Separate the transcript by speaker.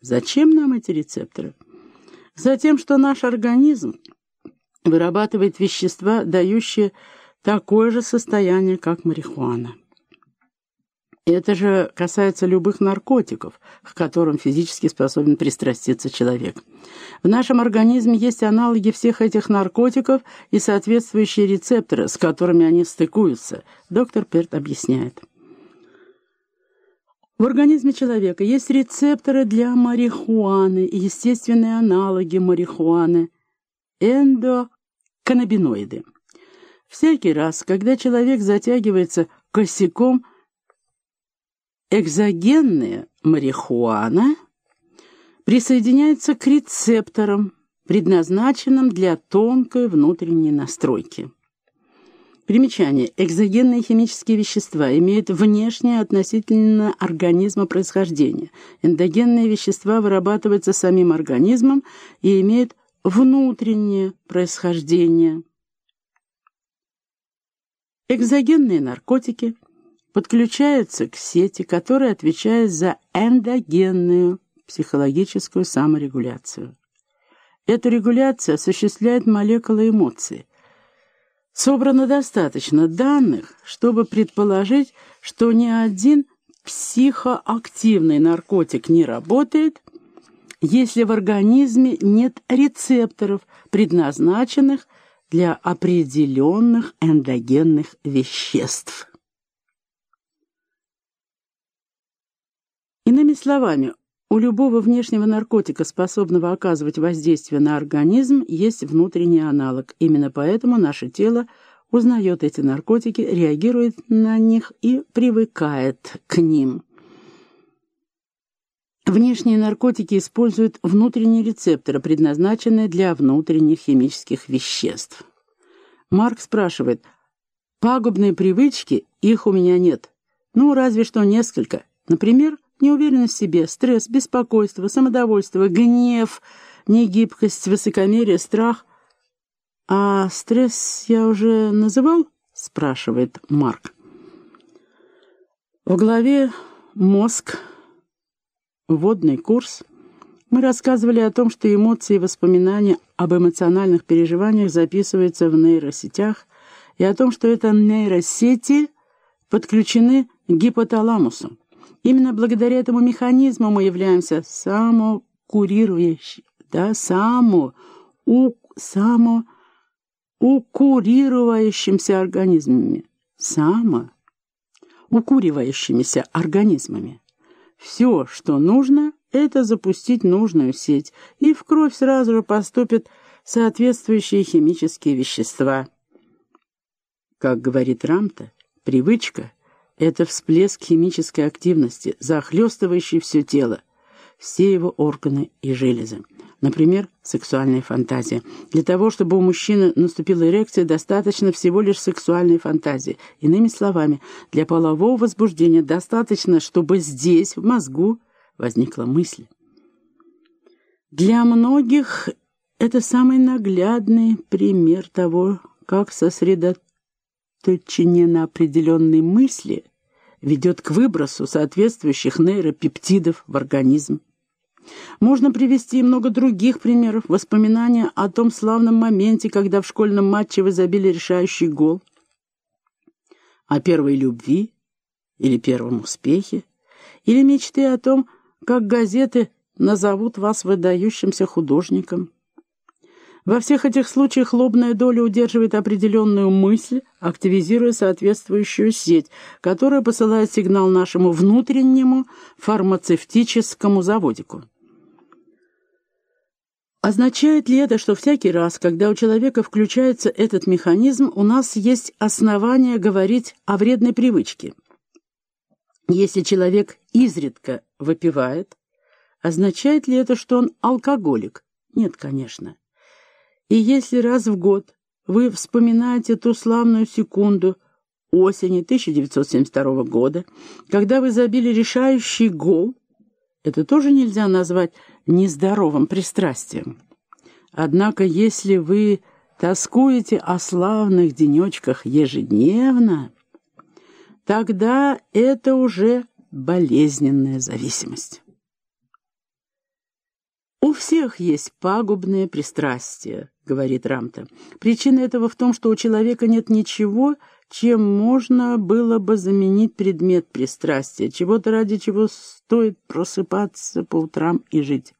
Speaker 1: Зачем нам эти рецепторы? Затем, что наш организм вырабатывает вещества, дающие такое же состояние, как марихуана. Это же касается любых наркотиков, к которым физически способен пристраститься человек. В нашем организме есть аналоги всех этих наркотиков и соответствующие рецепторы, с которыми они стыкуются, доктор Перт объясняет. В организме человека есть рецепторы для марихуаны и естественные аналоги марихуаны – эндоканнабиноиды. Всякий раз, когда человек затягивается косяком – Экзогенная марихуана присоединяется к рецепторам, предназначенным для тонкой внутренней настройки. Примечание. Экзогенные химические вещества имеют внешнее относительно организма происхождение. Эндогенные вещества вырабатываются самим организмом и имеют внутреннее происхождение. Экзогенные наркотики – подключаются к сети, которая отвечает за эндогенную психологическую саморегуляцию. Эту регуляцию осуществляет молекула эмоций. Собрано достаточно данных, чтобы предположить, что ни один психоактивный наркотик не работает, если в организме нет рецепторов, предназначенных для определенных эндогенных веществ. Иными словами, у любого внешнего наркотика, способного оказывать воздействие на организм, есть внутренний аналог. Именно поэтому наше тело узнает эти наркотики, реагирует на них и привыкает к ним. Внешние наркотики используют внутренние рецепторы, предназначенные для внутренних химических веществ. Марк спрашивает, «Пагубные привычки, их у меня нет. Ну, разве что несколько. Например, Неуверенность в себе, стресс, беспокойство, самодовольство, гнев, негибкость, высокомерие, страх. «А стресс я уже называл?» — спрашивает Марк. В главе «Мозг. Вводный курс» мы рассказывали о том, что эмоции и воспоминания об эмоциональных переживаниях записываются в нейросетях, и о том, что это нейросети подключены к гипоталамусу. Именно благодаря этому механизму мы являемся самокурирующими, да, само, у, само, укурирующимся организмами. Само, укуривающимися организмами. Все, что нужно, это запустить нужную сеть, и в кровь сразу же поступят соответствующие химические вещества. Как говорит Рамта, привычка — это всплеск химической активности, захлестывающий все тело, все его органы и железы. Например, сексуальная фантазия. Для того, чтобы у мужчины наступила эрекция, достаточно всего лишь сексуальной фантазии. Иными словами, для полового возбуждения достаточно, чтобы здесь, в мозгу, возникла мысль. Для многих это самый наглядный пример того, как сосредоточиться сосредоточение на определенной мысли ведет к выбросу соответствующих нейропептидов в организм. Можно привести много других примеров, воспоминания о том славном моменте, когда в школьном матче вы забили решающий гол, о первой любви или первом успехе, или мечты о том, как газеты назовут вас выдающимся художником. Во всех этих случаях лобная доля удерживает определенную мысль, активизируя соответствующую сеть, которая посылает сигнал нашему внутреннему фармацевтическому заводику. Означает ли это, что всякий раз, когда у человека включается этот механизм, у нас есть основания говорить о вредной привычке? Если человек изредка выпивает, означает ли это, что он алкоголик? Нет, конечно. И если раз в год вы вспоминаете ту славную секунду осени 1972 года, когда вы забили решающий гол, это тоже нельзя назвать нездоровым пристрастием. Однако, если вы тоскуете о славных денечках ежедневно, тогда это уже болезненная зависимость. «У всех есть пагубные пристрастия», — говорит Рамта. «Причина этого в том, что у человека нет ничего, чем можно было бы заменить предмет пристрастия, чего-то ради чего стоит просыпаться по утрам и жить.